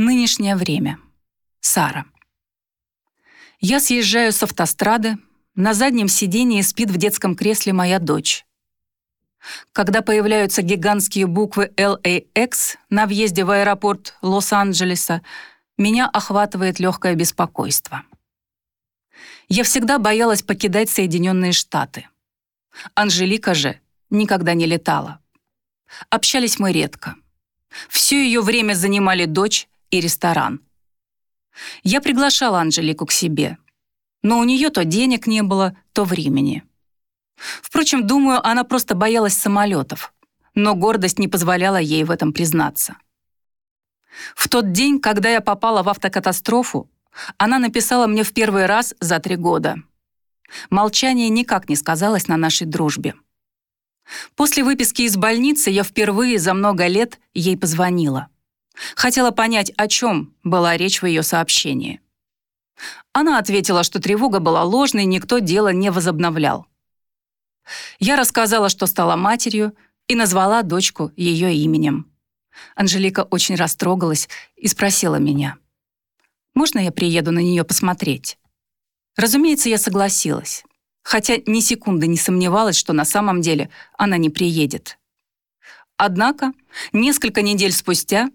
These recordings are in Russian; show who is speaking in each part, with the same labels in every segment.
Speaker 1: Нынешнее время. Сара. Я съезжаю с автострады, на заднем сидении спит в детском кресле моя дочь. Когда появляются гигантские буквы LAX на въезде в аэропорт Лос-Анджелеса, меня охватывает легкое беспокойство. Я всегда боялась покидать Соединенные Штаты. Анжелика же никогда не летала. Общались мы редко. Все ее время занимали дочь и ресторан. Я приглашала Анжелику к себе, но у нее то денег не было, то времени. Впрочем, думаю, она просто боялась самолетов, но гордость не позволяла ей в этом признаться. В тот день, когда я попала в автокатастрофу, она написала мне в первый раз за три года. Молчание никак не сказалось на нашей дружбе. После выписки из больницы я впервые за много лет ей позвонила. Хотела понять, о чем была речь в ее сообщении. Она ответила, что тревога была ложной, никто дело не возобновлял. Я рассказала, что стала матерью, и назвала дочку ее именем. Анжелика очень растрогалась и спросила меня, «Можно я приеду на нее посмотреть?» Разумеется, я согласилась, хотя ни секунды не сомневалась, что на самом деле она не приедет. Однако, несколько недель спустя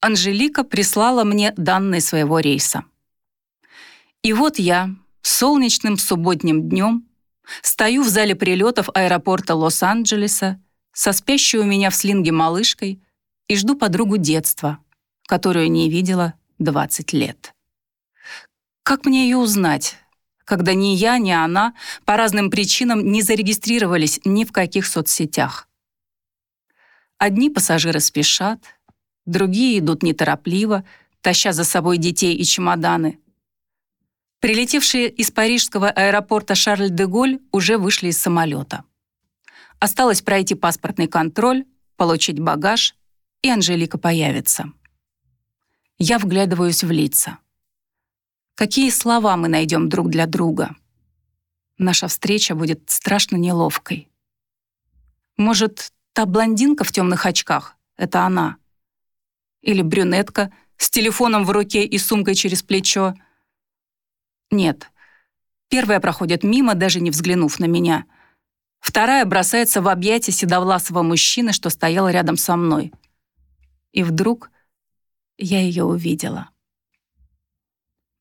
Speaker 1: Анжелика прислала мне данные своего рейса. И вот я, солнечным субботним днем, стою в зале прилетов аэропорта Лос-Анджелеса со спящей у меня в слинге малышкой и жду подругу детства, которую не видела 20 лет. Как мне ее узнать, когда ни я, ни она по разным причинам не зарегистрировались ни в каких соцсетях? Одни пассажиры спешат, другие идут неторопливо, таща за собой детей и чемоданы. Прилетевшие из парижского аэропорта Шарль-де-Голь уже вышли из самолета. Осталось пройти паспортный контроль, получить багаж, и Анжелика появится. Я вглядываюсь в лица. Какие слова мы найдем друг для друга? Наша встреча будет страшно неловкой. Может, та блондинка в темных очках — это она? Или брюнетка с телефоном в руке и сумкой через плечо? Нет. Первая проходит мимо, даже не взглянув на меня. Вторая бросается в объятия седовласого мужчины, что стоял рядом со мной. И вдруг я ее увидела.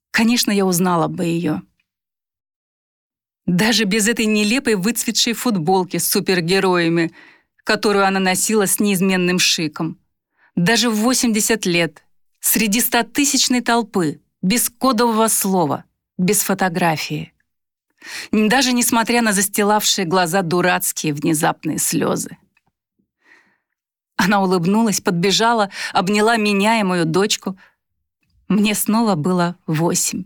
Speaker 1: Конечно, я узнала бы ее. Даже без этой нелепой выцветшей футболки с супергероями, которую она носила с неизменным шиком. Даже в 80 лет, среди стотысячной толпы, без кодового слова, без фотографии. Даже несмотря на застилавшие глаза дурацкие внезапные слезы. Она улыбнулась, подбежала, обняла меня и мою дочку — мне снова было восемь.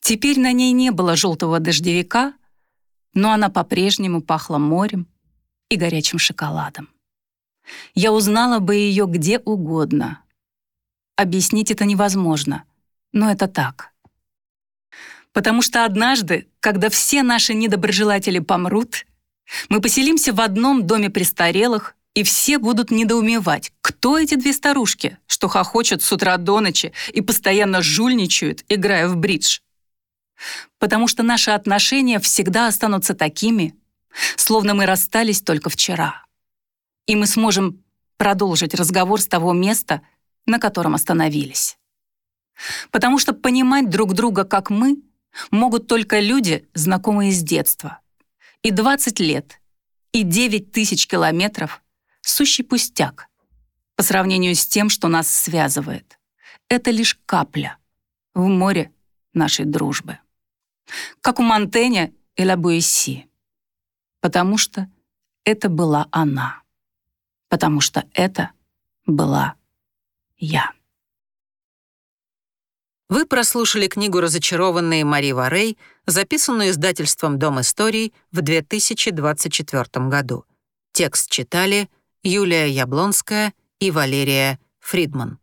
Speaker 1: Теперь на ней не было желтого дождевика, но она по-прежнему пахла морем и горячим шоколадом. Я узнала бы ее где угодно. Объяснить это невозможно, но это так. Потому что однажды, когда все наши недоброжелатели помрут, мы поселимся в одном доме престарелых и все будут недоумевать, кто эти две старушки, что хохочут с утра до ночи и постоянно жульничают, играя в бридж. Потому что наши отношения всегда останутся такими, словно мы расстались только вчера. И мы сможем продолжить разговор с того места, на котором остановились. Потому что понимать друг друга, как мы, могут только люди, знакомые с детства. И 20 лет, и 9 тысяч километров — сущий пустяк по сравнению с тем, что нас связывает. Это лишь капля в море нашей дружбы. Как у Монтэня и Лабуэсси. Потому что это была она. Потому что это была я.
Speaker 2: Вы прослушали книгу «Разочарованные Мари Варей», записанную издательством «Дом историй» в 2024 году. Текст читали Юлия Яблонская и Валерия Фридман.